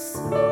So